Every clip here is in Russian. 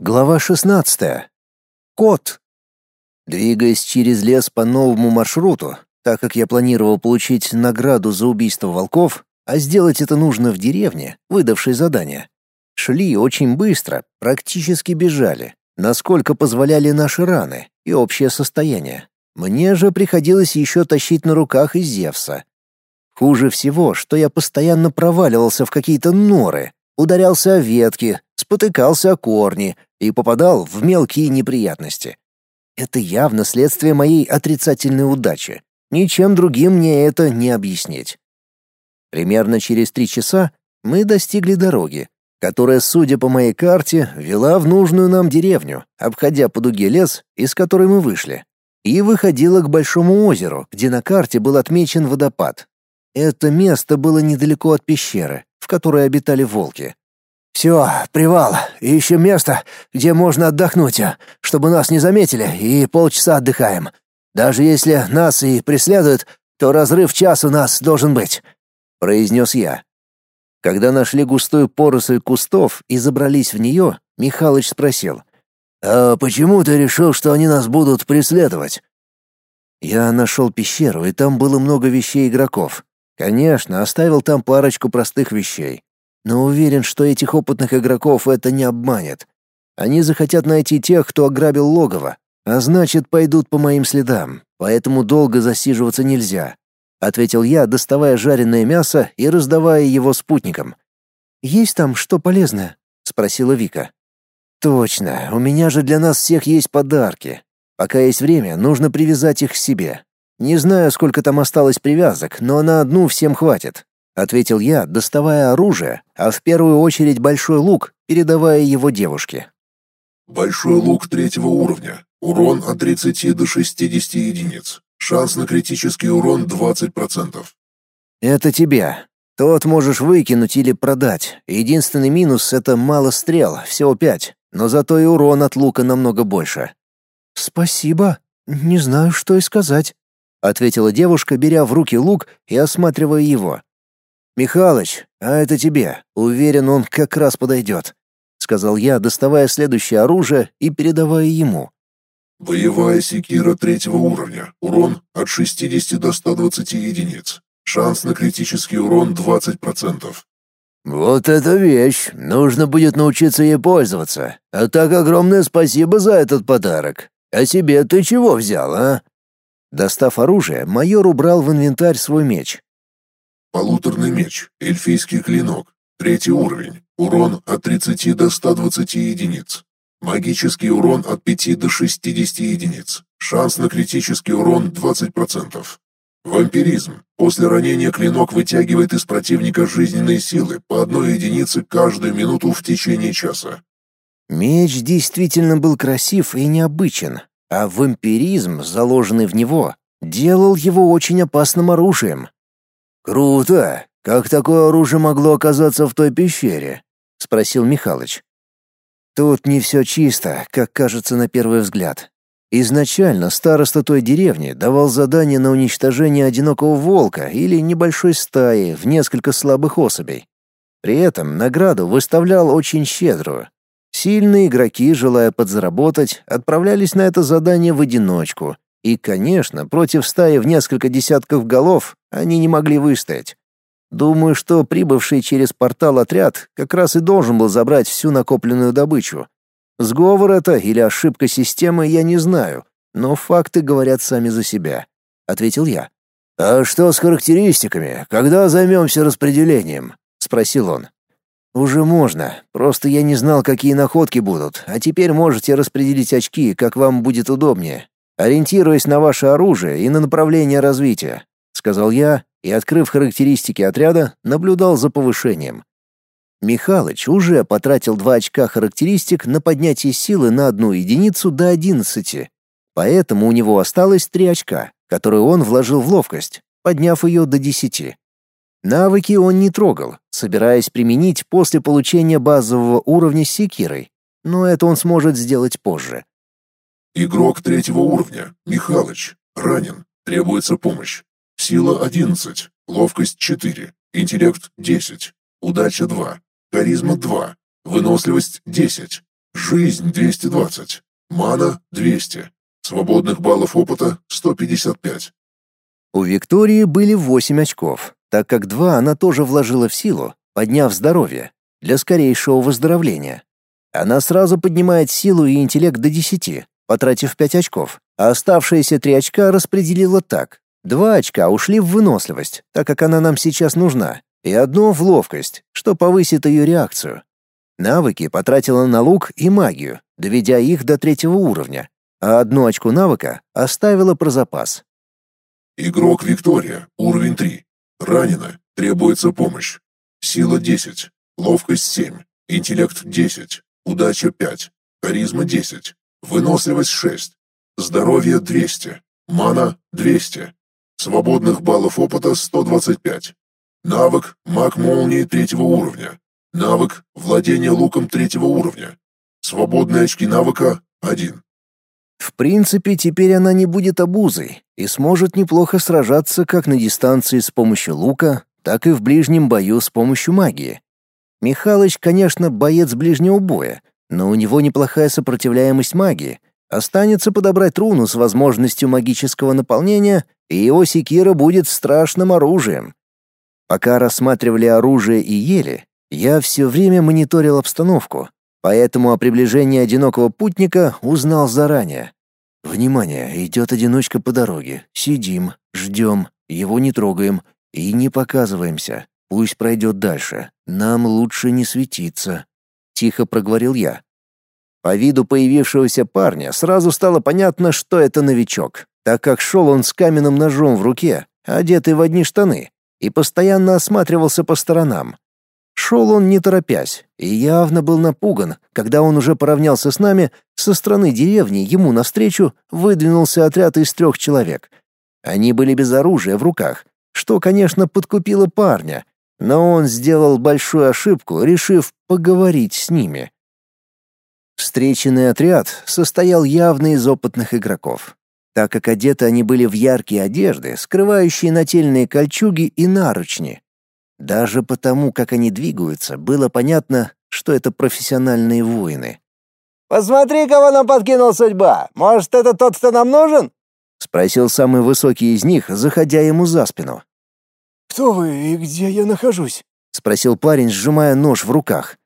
Глава 16. Кот. Двигаясь через лес по новому маршруту, так как я планировал получить награду за убийство волков, а сделать это нужно в деревне, выдавшей задание, шли очень быстро, практически бежали, насколько позволяли наши раны и общее состояние. Мне же приходилось еще тащить на руках из Зевса. Хуже всего, что я постоянно проваливался в какие-то норы, ударялся о ветки, спотыкался о корни и попадал в мелкие неприятности. Это явно следствие моей отрицательной удачи. Ничем другим мне это не объяснить. Примерно через три часа мы достигли дороги, которая, судя по моей карте, вела в нужную нам деревню, обходя по дуге лес, из которой мы вышли, и выходила к большому озеру, где на карте был отмечен водопад. Это место было недалеко от пещеры, в которой обитали волки. «Все, привал, и еще место, где можно отдохнуть, чтобы нас не заметили, и полчаса отдыхаем. Даже если нас и преследуют, то разрыв час у нас должен быть», — произнес я. Когда нашли густую поросль кустов и забрались в нее, Михалыч спросил. «А почему ты решил, что они нас будут преследовать?» Я нашел пещеру, и там было много вещей игроков. Конечно, оставил там парочку простых вещей но уверен, что этих опытных игроков это не обманет. Они захотят найти тех, кто ограбил логово, а значит, пойдут по моим следам, поэтому долго засиживаться нельзя», — ответил я, доставая жареное мясо и раздавая его спутникам. «Есть там что полезное?» — спросила Вика. «Точно, у меня же для нас всех есть подарки. Пока есть время, нужно привязать их к себе. Не знаю, сколько там осталось привязок, но на одну всем хватит ответил я, доставая оружие, а в первую очередь большой лук, передавая его девушке. Большой лук третьего уровня. Урон от 30 до 60 единиц. Шанс на критический урон 20%. Это тебе. Тот можешь выкинуть или продать. Единственный минус — это мало стрел, всего пять, но зато и урон от лука намного больше. «Спасибо. Не знаю, что и сказать», — ответила девушка, беря в руки лук и осматривая его. «Михалыч, а это тебе. Уверен, он как раз подойдет», — сказал я, доставая следующее оружие и передавая ему. «Боевая секира третьего уровня. Урон от 60 до 120 единиц. Шанс на критический урон 20%. «Вот эта вещь! Нужно будет научиться ей пользоваться. А так огромное спасибо за этот подарок. А себе ты чего взял, а?» Достав оружие, майор убрал в инвентарь свой меч, Полуторный меч, эльфийский клинок, третий уровень, урон от 30 до 120 единиц. Магический урон от 5 до 60 единиц. Шанс на критический урон 20%. Вампиризм. После ранения клинок вытягивает из противника жизненные силы по одной единице каждую минуту в течение часа. Меч действительно был красив и необычен, а вампиризм, заложенный в него, делал его очень опасным оружием. «Круто! Как такое оружие могло оказаться в той пещере?» — спросил Михалыч. «Тут не все чисто, как кажется на первый взгляд. Изначально староста той деревни давал задание на уничтожение одинокого волка или небольшой стаи в несколько слабых особей. При этом награду выставлял очень щедрую. Сильные игроки, желая подзаработать, отправлялись на это задание в одиночку, и, конечно, против стаи в несколько десятков голов они не могли выстоять. Думаю, что прибывший через портал отряд как раз и должен был забрать всю накопленную добычу. Сговор это или ошибка системы, я не знаю, но факты говорят сами за себя, ответил я. А что с характеристиками? Когда займемся распределением? спросил он. Уже можно, просто я не знал, какие находки будут, а теперь можете распределить очки, как вам будет удобнее ориентируясь на ваше оружие и на направление развития», — сказал я и, открыв характеристики отряда, наблюдал за повышением. Михалыч уже потратил два очка характеристик на поднятие силы на одну единицу до одиннадцати, поэтому у него осталось три очка, которые он вложил в ловкость, подняв ее до десяти. Навыки он не трогал, собираясь применить после получения базового уровня секирой, но это он сможет сделать позже. Игрок третьего уровня, Михалыч, ранен, требуется помощь. Сила 11, ловкость 4, интеллект 10, удача 2, харизма 2, выносливость 10, Жизнь 220. Мана 200. Свободных баллов опыта 155. У Виктории были 8 очков, так как два она тоже вложила в силу, подняв здоровье, для скорейшего выздоровления. Она сразу поднимает силу и интеллект до 10, потратив 5 очков, а оставшиеся 3 очка распределила так. Два очка ушли в выносливость, так как она нам сейчас нужна, и одно в ловкость, что повысит ее реакцию. Навыки потратила на лук и магию, доведя их до третьего уровня, а одну очку навыка оставила про запас. Игрок Виктория, уровень 3. Ранена, требуется помощь. Сила 10, ловкость 7, интеллект 10, удача 5, харизма 10, выносливость 6, здоровье 200, мана 200, свободных баллов опыта 125. Навык маг молнии третьего уровня. Навык владение луком третьего уровня. Свободные очки навыка 1. В принципе, теперь она не будет обузой и сможет неплохо сражаться как на дистанции с помощью лука, так и в ближнем бою с помощью магии. Михалыч, конечно, боец ближнего боя, но у него неплохая сопротивляемость магии. Останется подобрать руну с возможностью магического наполнения, и его секира будет страшным оружием. Пока рассматривали оружие и ели, я все время мониторил обстановку, поэтому о приближении одинокого путника узнал заранее. Внимание, идет одиночка по дороге. Сидим, ждем, его не трогаем и не показываемся. Пусть пройдет дальше. Нам лучше не светиться. Тихо проговорил я. По виду появившегося парня сразу стало понятно, что это новичок, так как шел он с каменным ножом в руке, одетый в одни штаны, и постоянно осматривался по сторонам. Шел он не торопясь, и явно был напуган, когда он уже поравнялся с нами, со стороны деревни ему навстречу выдвинулся отряд из трех человек. Они были без оружия в руках, что, конечно, подкупило парня, но он сделал большую ошибку, решив поговорить с ними. Встреченный отряд состоял явно из опытных игроков, так как одеты они были в яркие одежды, скрывающие нательные кольчуги и наручни. Даже потому, как они двигаются, было понятно, что это профессиональные воины. «Посмотри, кого нам подкинул судьба! Может, это тот, кто нам нужен?» — спросил самый высокий из них, заходя ему за спину. «Кто вы и где я нахожусь?» — спросил парень, сжимая нож в руках.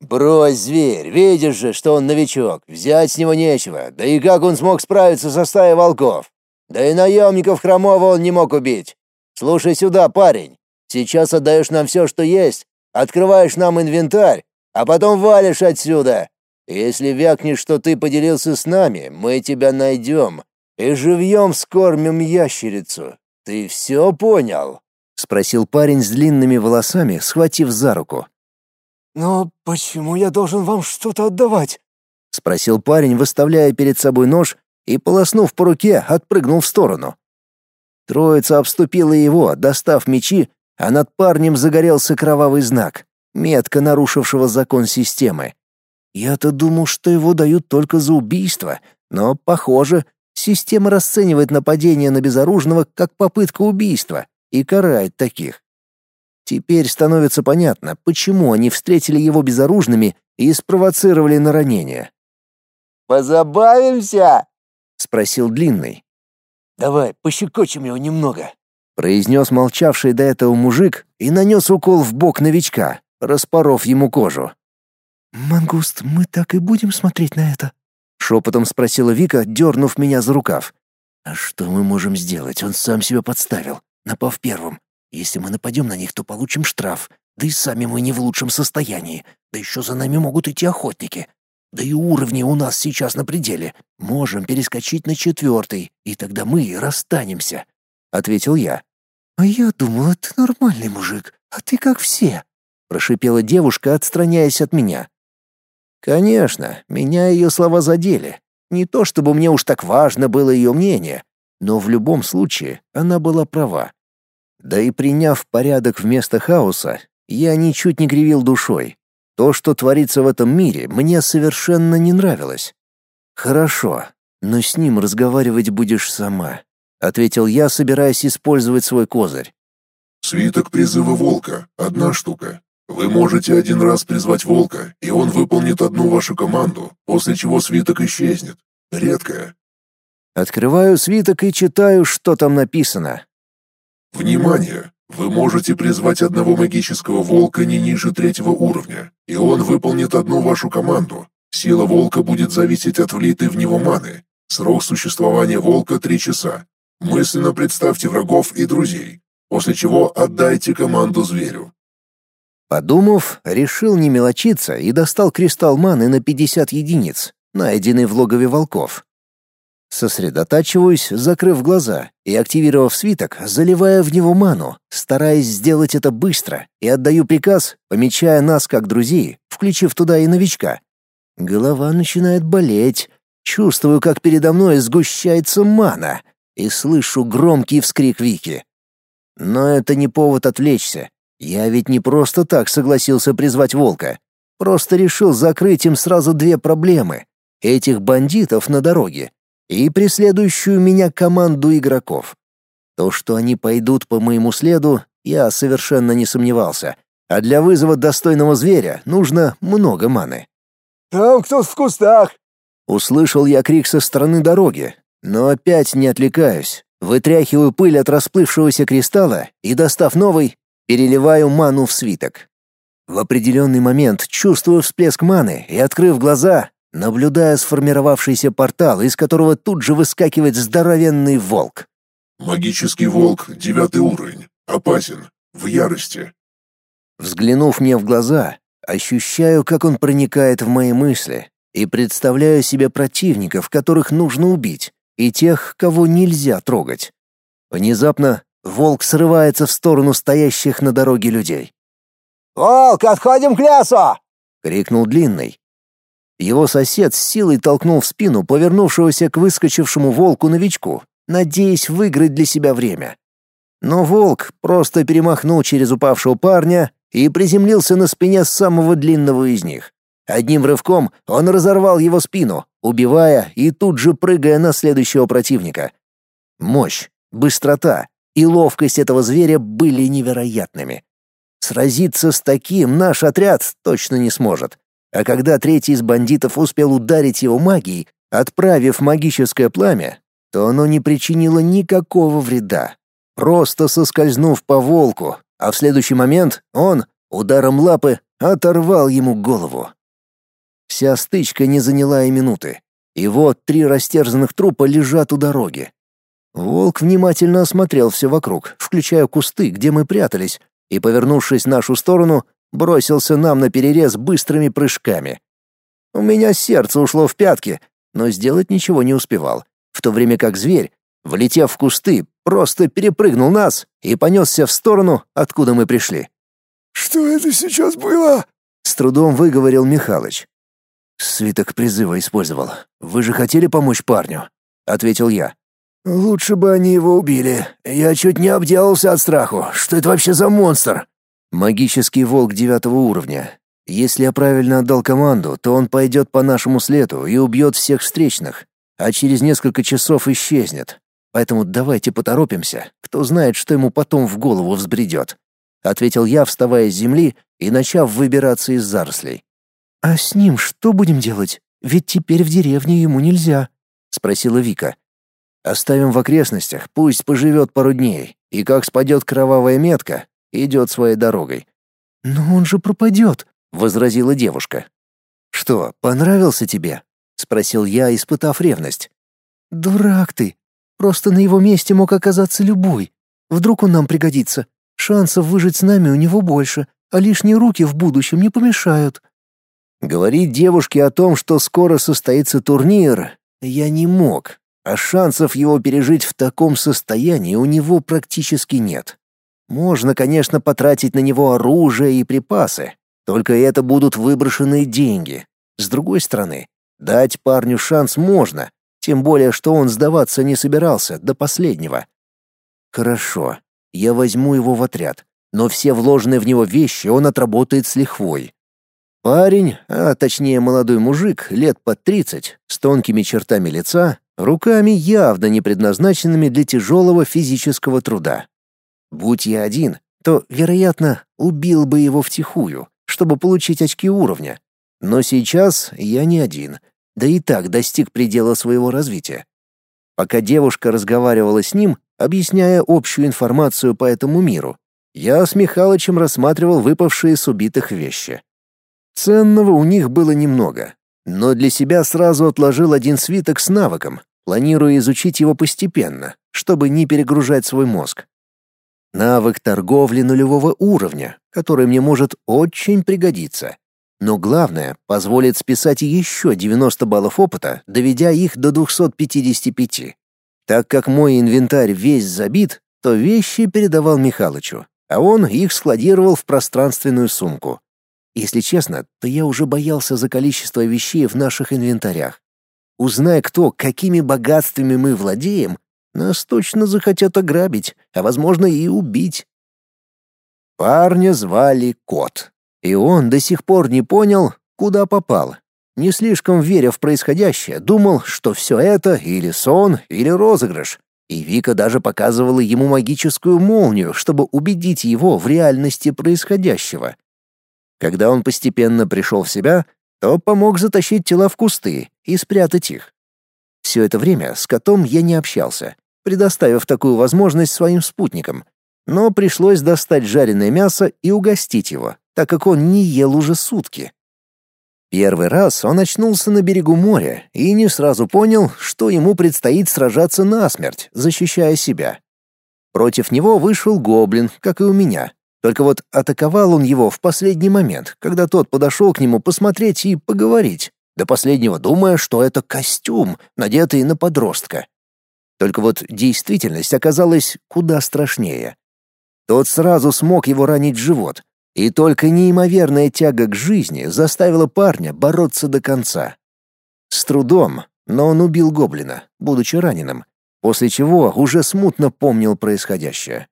«Брось, зверь, видишь же, что он новичок, взять с него нечего, да и как он смог справиться со стаей волков? Да и наемников Хромова он не мог убить. Слушай сюда, парень, Сейчас отдаешь нам все, что есть, открываешь нам инвентарь, а потом валишь отсюда. Если вякнешь, что ты поделился с нами, мы тебя найдем и живьем скормим ящерицу. Ты все понял?» — спросил парень с длинными волосами, схватив за руку. «Но почему я должен вам что-то отдавать?» — спросил парень, выставляя перед собой нож и, полоснув по руке, отпрыгнул в сторону. Троица обступила его, достав мечи а над парнем загорелся кровавый знак, метка нарушившего закон системы. Я-то думал, что его дают только за убийство, но, похоже, система расценивает нападение на безоружного как попытка убийства и карает таких. Теперь становится понятно, почему они встретили его безоружными и спровоцировали на ранение. «Позабавимся?» — спросил Длинный. «Давай, пощекочем его немного», произнес молчавший до этого мужик и нанес укол в бок новичка, распоров ему кожу. «Мангуст, мы так и будем смотреть на это?» — шепотом спросила Вика, дернув меня за рукав. «А что мы можем сделать? Он сам себя подставил, напав первым. Если мы нападем на них, то получим штраф. Да и сами мы не в лучшем состоянии. Да еще за нами могут идти охотники. Да и уровни у нас сейчас на пределе. Можем перескочить на четвертый, и тогда мы расстанемся», — ответил я. «А я думала, ты нормальный мужик, а ты как все», — прошипела девушка, отстраняясь от меня. Конечно, меня ее слова задели. Не то чтобы мне уж так важно было ее мнение, но в любом случае она была права. Да и приняв порядок вместо хаоса, я ничуть не кривил душой. То, что творится в этом мире, мне совершенно не нравилось. Хорошо, но с ним разговаривать будешь сама ответил я, собираясь использовать свой козырь. Свиток призыва волка одна штука. Вы можете один раз призвать волка, и он выполнит одну вашу команду, после чего свиток исчезнет. Редкое. Открываю свиток и читаю, что там написано. Внимание! Вы можете призвать одного магического волка не ниже третьего уровня, и он выполнит одну вашу команду. Сила волка будет зависеть от влитой в него маны. Срок существования волка — три часа. Мысленно представьте врагов и друзей, после чего отдайте команду зверю. Подумав, решил не мелочиться и достал кристалл маны на 50 единиц, найденный в логове волков. Сосредотачиваюсь, закрыв глаза и, активировав свиток, заливая в него ману, стараясь сделать это быстро, и отдаю приказ, помечая нас как друзей, включив туда и новичка. Голова начинает болеть, чувствую, как передо мной сгущается мана, и слышу громкий вскрик Вики. Но это не повод отвлечься. Я ведь не просто так согласился призвать волка. Просто решил закрыть им сразу две проблемы. Этих бандитов на дороге и преследующую меня команду игроков. То, что они пойдут по моему следу, я совершенно не сомневался. А для вызова достойного зверя нужно много маны. «Там кто-то в кустах!» Услышал я крик со стороны дороги, но опять не отвлекаюсь. Вытряхиваю пыль от расплывшегося кристалла и, достав новый, Переливаю ману в свиток. В определенный момент чувствую всплеск маны и, открыв глаза, наблюдая сформировавшийся портал, из которого тут же выскакивает здоровенный волк. Магический волк, девятый уровень. Опасен. В ярости. Взглянув мне в глаза, ощущаю, как он проникает в мои мысли, и представляю себе противников, которых нужно убить, и тех, кого нельзя трогать. Внезапно Волк срывается в сторону стоящих на дороге людей. «Волк, отходим к лесу!» — крикнул Длинный. Его сосед с силой толкнул в спину повернувшегося к выскочившему волку новичку, надеясь выиграть для себя время. Но волк просто перемахнул через упавшего парня и приземлился на спине самого длинного из них. Одним рывком он разорвал его спину, убивая и тут же прыгая на следующего противника. Мощь, быстрота, и ловкость этого зверя были невероятными. Сразиться с таким наш отряд точно не сможет. А когда третий из бандитов успел ударить его магией, отправив магическое пламя, то оно не причинило никакого вреда. Просто соскользнув по волку, а в следующий момент он, ударом лапы, оторвал ему голову. Вся стычка не заняла и минуты. И вот три растерзанных трупа лежат у дороги. Волк внимательно осмотрел все вокруг, включая кусты, где мы прятались, и, повернувшись в нашу сторону, бросился нам на перерез быстрыми прыжками. У меня сердце ушло в пятки, но сделать ничего не успевал, в то время как зверь, влетев в кусты, просто перепрыгнул нас и понесся в сторону, откуда мы пришли. «Что это сейчас было?» — с трудом выговорил Михалыч. «Свиток призыва использовал. Вы же хотели помочь парню?» — ответил я. «Лучше бы они его убили. Я чуть не обделался от страху. Что это вообще за монстр?» «Магический волк девятого уровня. Если я правильно отдал команду, то он пойдет по нашему следу и убьет всех встречных, а через несколько часов исчезнет. Поэтому давайте поторопимся. Кто знает, что ему потом в голову взбредет», — ответил я, вставая с земли и начав выбираться из зарослей. «А с ним что будем делать? Ведь теперь в деревне ему нельзя», — спросила Вика. Оставим в окрестностях, пусть поживет пару дней, и как спадет кровавая метка, идет своей дорогой. «Но он же пропадет», — возразила девушка. «Что, понравился тебе?» — спросил я, испытав ревность. «Дурак ты. Просто на его месте мог оказаться любой. Вдруг он нам пригодится. Шансов выжить с нами у него больше, а лишние руки в будущем не помешают». Говорить девушке о том, что скоро состоится турнир, я не мог, а шансов его пережить в таком состоянии у него практически нет. Можно, конечно, потратить на него оружие и припасы, только это будут выброшенные деньги. С другой стороны, дать парню шанс можно, тем более что он сдаваться не собирался до последнего. Хорошо, я возьму его в отряд, но все вложенные в него вещи он отработает с лихвой. Парень, а точнее молодой мужик, лет под тридцать, с тонкими чертами лица, руками явно не предназначенными для тяжелого физического труда. Будь я один, то, вероятно, убил бы его втихую, чтобы получить очки уровня. Но сейчас я не один, да и так достиг предела своего развития. Пока девушка разговаривала с ним, объясняя общую информацию по этому миру, я с Михалычем рассматривал выпавшие с убитых вещи. Ценного у них было немного, но для себя сразу отложил один свиток с навыком, планируя изучить его постепенно, чтобы не перегружать свой мозг. Навык торговли нулевого уровня, который мне может очень пригодиться. Но главное, позволит списать еще 90 баллов опыта, доведя их до 255. Так как мой инвентарь весь забит, то вещи передавал Михалычу, а он их складировал в пространственную сумку. Если честно, то я уже боялся за количество вещей в наших инвентарях. Узнай кто, какими богатствами мы владеем, нас точно захотят ограбить, а возможно и убить. Парня звали Кот, и он до сих пор не понял, куда попал. Не слишком веря в происходящее, думал, что все это или сон, или розыгрыш. И Вика даже показывала ему магическую молнию, чтобы убедить его в реальности происходящего. Когда он постепенно пришел в себя, то помог затащить тела в кусты и спрятать их. Все это время с котом я не общался, предоставив такую возможность своим спутникам, но пришлось достать жареное мясо и угостить его, так как он не ел уже сутки. Первый раз он очнулся на берегу моря и не сразу понял, что ему предстоит сражаться насмерть, защищая себя. Против него вышел гоблин, как и у меня. Только вот атаковал он его в последний момент, когда тот подошел к нему посмотреть и поговорить, до последнего думая, что это костюм, надетый на подростка. Только вот действительность оказалась куда страшнее. Тот сразу смог его ранить в живот, и только неимоверная тяга к жизни заставила парня бороться до конца. С трудом, но он убил гоблина, будучи раненым, после чего уже смутно помнил происходящее.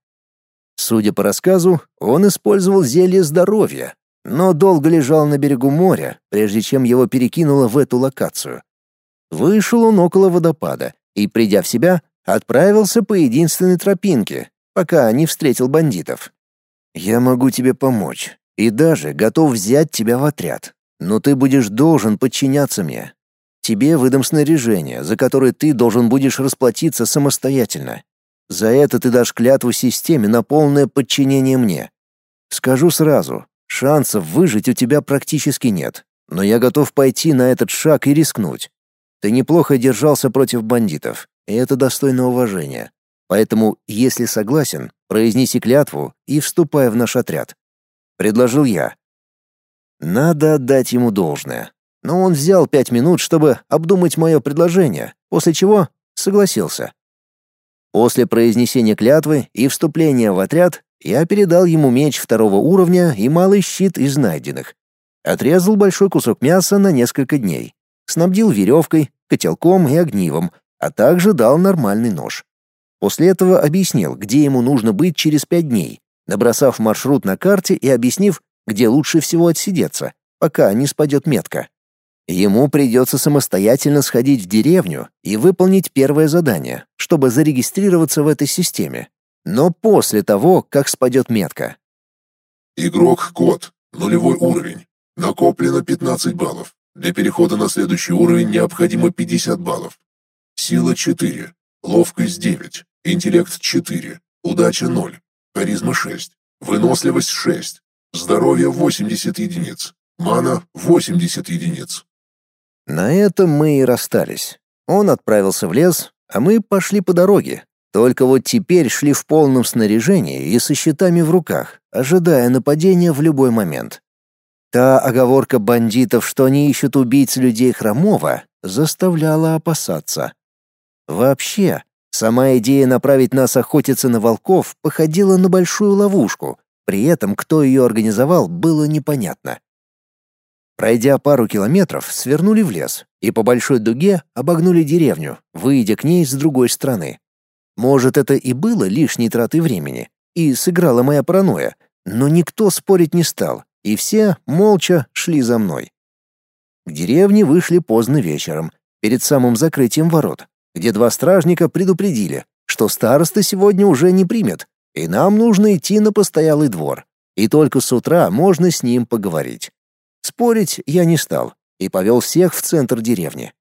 Судя по рассказу, он использовал зелье здоровья, но долго лежал на берегу моря, прежде чем его перекинуло в эту локацию. Вышел он около водопада и, придя в себя, отправился по единственной тропинке, пока не встретил бандитов. «Я могу тебе помочь и даже готов взять тебя в отряд, но ты будешь должен подчиняться мне. Тебе выдам снаряжение, за которое ты должен будешь расплатиться самостоятельно. За это ты дашь клятву системе на полное подчинение мне. Скажу сразу, шансов выжить у тебя практически нет, но я готов пойти на этот шаг и рискнуть. Ты неплохо держался против бандитов, и это достойно уважения. Поэтому, если согласен, произнеси клятву и вступай в наш отряд. Предложил я. Надо отдать ему должное. Но он взял пять минут, чтобы обдумать мое предложение, после чего согласился. После произнесения клятвы и вступления в отряд я передал ему меч второго уровня и малый щит из найденных. Отрезал большой кусок мяса на несколько дней. Снабдил веревкой, котелком и огнивом, а также дал нормальный нож. После этого объяснил, где ему нужно быть через пять дней, набросав маршрут на карте и объяснив, где лучше всего отсидеться, пока не спадет метка. Ему придется самостоятельно сходить в деревню и выполнить первое задание, чтобы зарегистрироваться в этой системе. Но после того, как спадет метка. Игрок код. Нулевой уровень. Накоплено 15 баллов. Для перехода на следующий уровень необходимо 50 баллов. Сила 4. Ловкость 9. Интеллект 4. Удача 0. Харизма 6. Выносливость 6. Здоровье 80 единиц. Мана 80 единиц. На этом мы и расстались. Он отправился в лес, а мы пошли по дороге. Только вот теперь шли в полном снаряжении и со щитами в руках, ожидая нападения в любой момент. Та оговорка бандитов, что они ищут убийц людей Хромова, заставляла опасаться. Вообще, сама идея направить нас охотиться на волков походила на большую ловушку, при этом кто ее организовал, было непонятно. Пройдя пару километров, свернули в лес и по большой дуге обогнули деревню, выйдя к ней с другой стороны. Может, это и было лишней тратой времени, и сыграла моя паранойя, но никто спорить не стал, и все молча шли за мной. К деревне вышли поздно вечером, перед самым закрытием ворот, где два стражника предупредили, что староста сегодня уже не примет, И нам нужно идти на постоялый двор. И только с утра можно с ним поговорить. Спорить я не стал и повел всех в центр деревни.